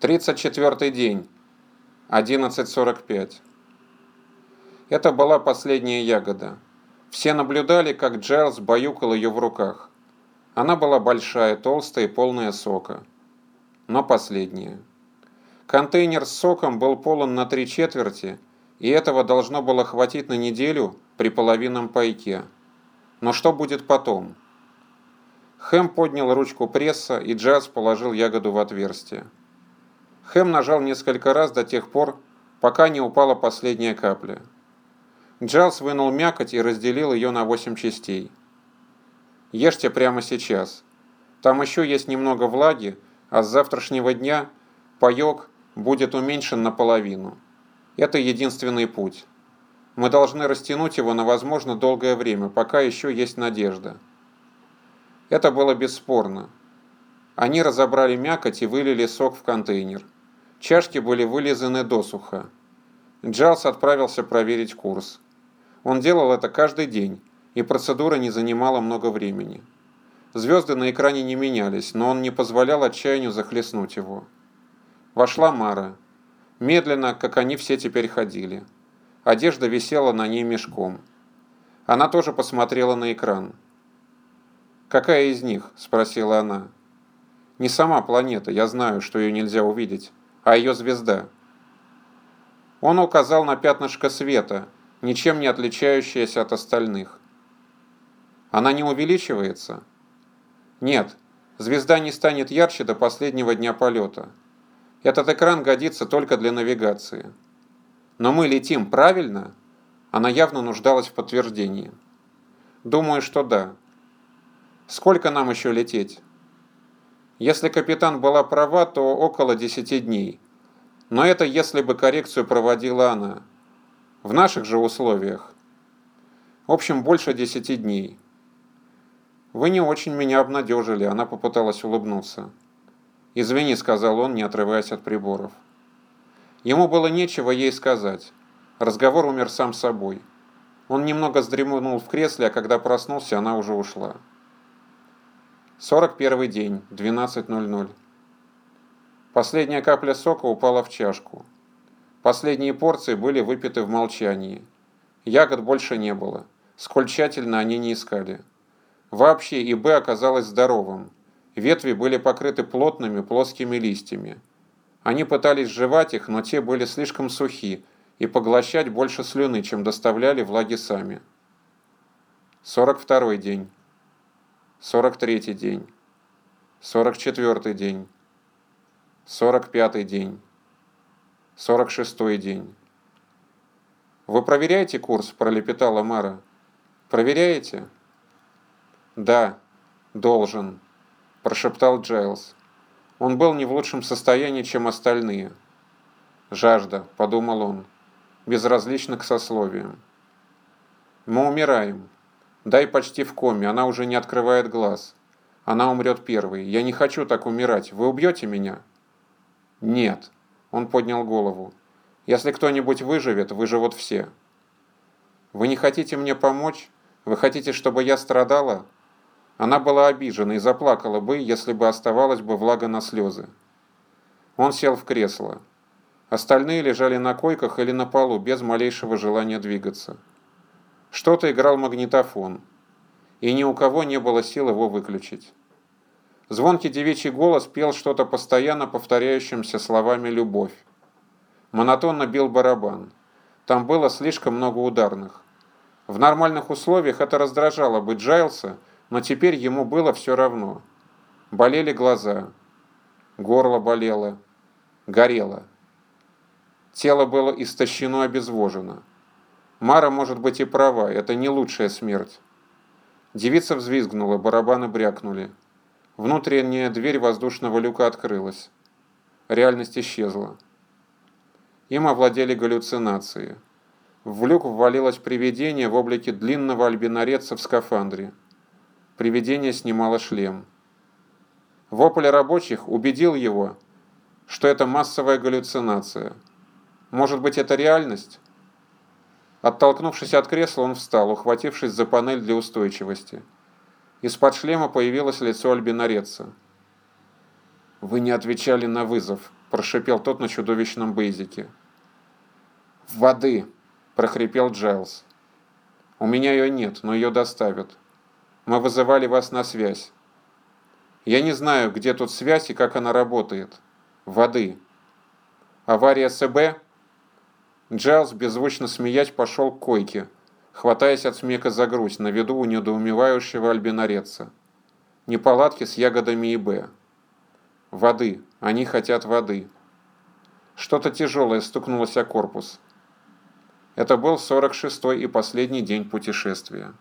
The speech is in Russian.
34 день. 11.45. Это была последняя ягода. Все наблюдали, как Джайлз баюкал ее в руках. Она была большая, толстая и полная сока. Но последняя. Контейнер с соком был полон на три четверти, и этого должно было хватить на неделю при половинном пайке. Но что будет потом? Хэм поднял ручку пресса, и Джаз положил ягоду в отверстие. Хэм нажал несколько раз до тех пор, пока не упала последняя капля. Джайлз вынул мякоть и разделил ее на восемь частей. Ешьте прямо сейчас. Там еще есть немного влаги, а с завтрашнего дня паек будет уменьшен наполовину. Это единственный путь. Мы должны растянуть его на возможно долгое время, пока еще есть надежда. Это было бесспорно. Они разобрали мякоть и вылили сок в контейнер. Чашки были вылизаны досуха. Джайлс отправился проверить курс. Он делал это каждый день, и процедура не занимала много времени. Звезды на экране не менялись, но он не позволял отчаянию захлестнуть его. Вошла Мара. Медленно, как они все теперь ходили. Одежда висела на ней мешком. Она тоже посмотрела на экран. «Какая из них?» – спросила она. «Не сама планета, я знаю, что ее нельзя увидеть а ее звезда. Он указал на пятнышко света, ничем не отличающееся от остальных. Она не увеличивается? Нет, звезда не станет ярче до последнего дня полета. Этот экран годится только для навигации. Но мы летим правильно? Она явно нуждалась в подтверждении. Думаю, что да. Сколько нам еще лететь? Если капитан была права, то около 10 дней. Но это если бы коррекцию проводила она. В наших же условиях. В общем, больше 10 дней. Вы не очень меня обнадежили, она попыталась улыбнуться. «Извини», — сказал он, не отрываясь от приборов. Ему было нечего ей сказать. Разговор умер сам собой. Он немного вздремнул в кресле, а когда проснулся, она уже ушла. 41 день, 12.00. Последняя капля сока упала в чашку. Последние порции были выпиты в молчании. Ягод больше не было, сколь тщательно они не искали. Вообще ИБ оказалось здоровым. Ветви были покрыты плотными плоскими листьями. Они пытались жевать их, но те были слишком сухи и поглощать больше слюны, чем доставляли влаги сами. 42 день. 43 день, 44 день, 45 день, 46 день. «Вы проверяете курс?» – пролепетала Мара. «Проверяете?» «Да, должен», – прошептал Джайлз. Он был не в лучшем состоянии, чем остальные. «Жажда», – подумал он, безразлично к сословиям. «Мы умираем», Дай почти в коме, она уже не открывает глаз. Она умрет первой. Я не хочу так умирать. Вы убьете меня? Нет. Он поднял голову. Если кто-нибудь выживет, выживут все. Вы не хотите мне помочь? Вы хотите, чтобы я страдала? Она была обижена и заплакала бы, если бы оставалась бы влага на слезы. Он сел в кресло. Остальные лежали на койках или на полу без малейшего желания двигаться. Что-то играл магнитофон, и ни у кого не было сил его выключить. Звонкий девичий голос пел что-то постоянно повторяющимся словами «любовь». Монотонно бил барабан. Там было слишком много ударных. В нормальных условиях это раздражало бы Джайлса, но теперь ему было все равно. Болели глаза, горло болело, горело. Тело было истощено обезвожено. Мара может быть и права, это не лучшая смерть. Девица взвизгнула, барабаны брякнули. Внутренняя дверь воздушного люка открылась. Реальность исчезла. Им овладели галлюцинации. В люк ввалилось привидение в облике длинного альбинореца в скафандре. Привидение снимало шлем. Вопль рабочих убедил его, что это массовая галлюцинация. Может быть, это реальность? Оттолкнувшись от кресла, он встал, ухватившись за панель для устойчивости. Из-под шлема появилось лицо альбинореца. «Вы не отвечали на вызов», – прошипел тот на чудовищном бейзике. «Воды!» – прохрипел Джайлз. «У меня ее нет, но ее доставят. Мы вызывали вас на связь. Я не знаю, где тут связь и как она работает. Воды. Авария СБ?» Джайлз, беззвучно смеясь, пошел к койке, хватаясь от смеха за грудь на виду у недоумевающего альбинореца. Неполадки с ягодами и Б. Воды. Они хотят воды. Что-то тяжелое стукнулось о корпус. Это был 46-й и последний день путешествия.